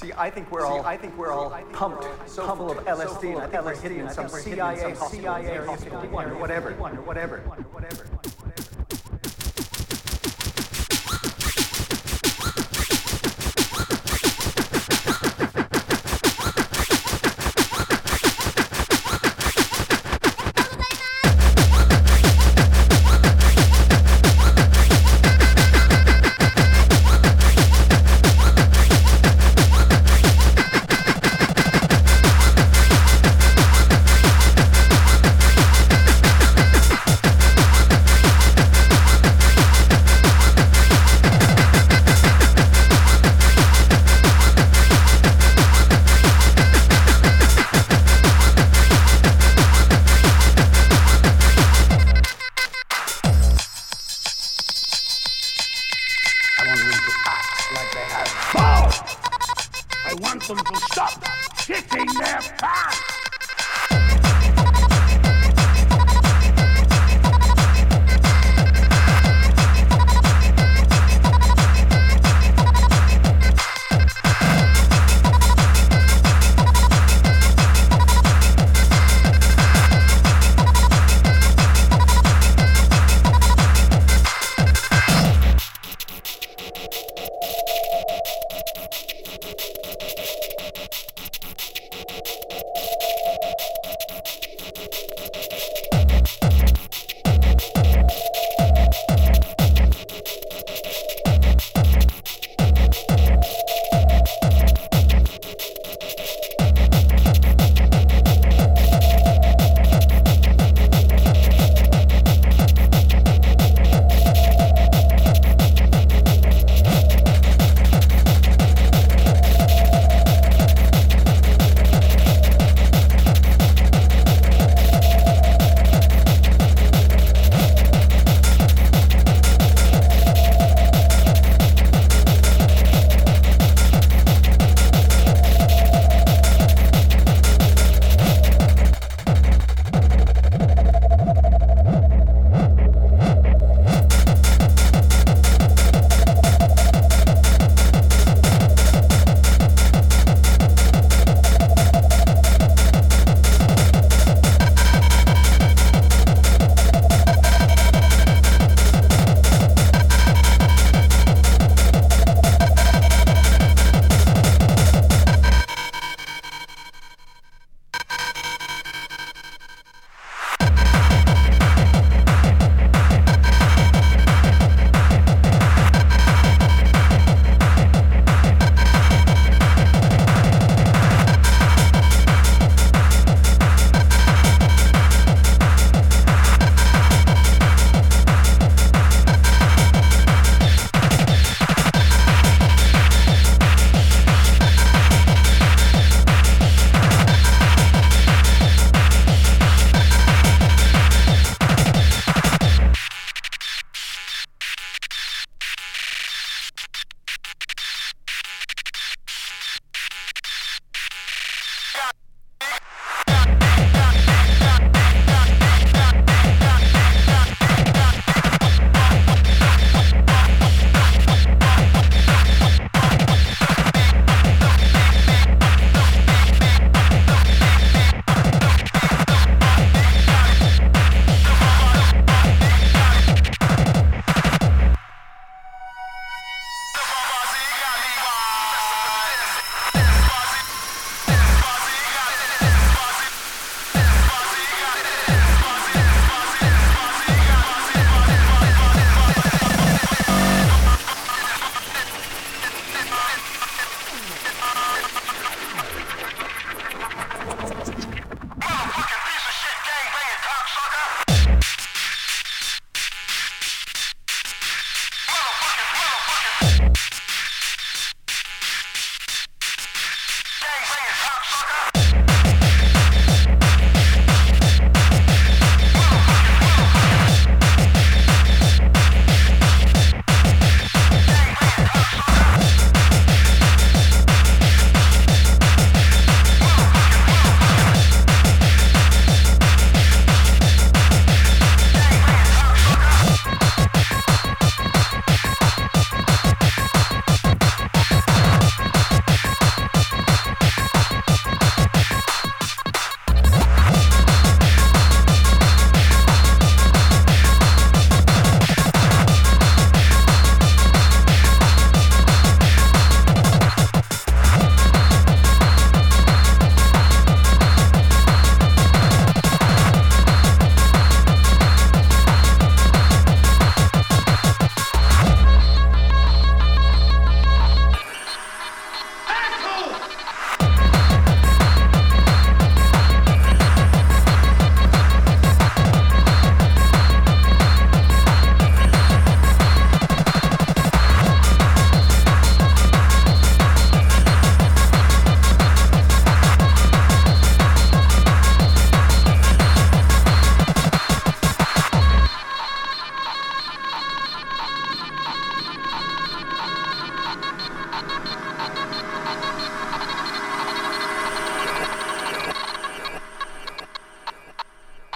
See, I think we're all, I think we're all pumped, so full of LSD, and I think we're hitting some CIA, CIA hospital, whatever, whatever, whatever. Want them to stop kicking their pants.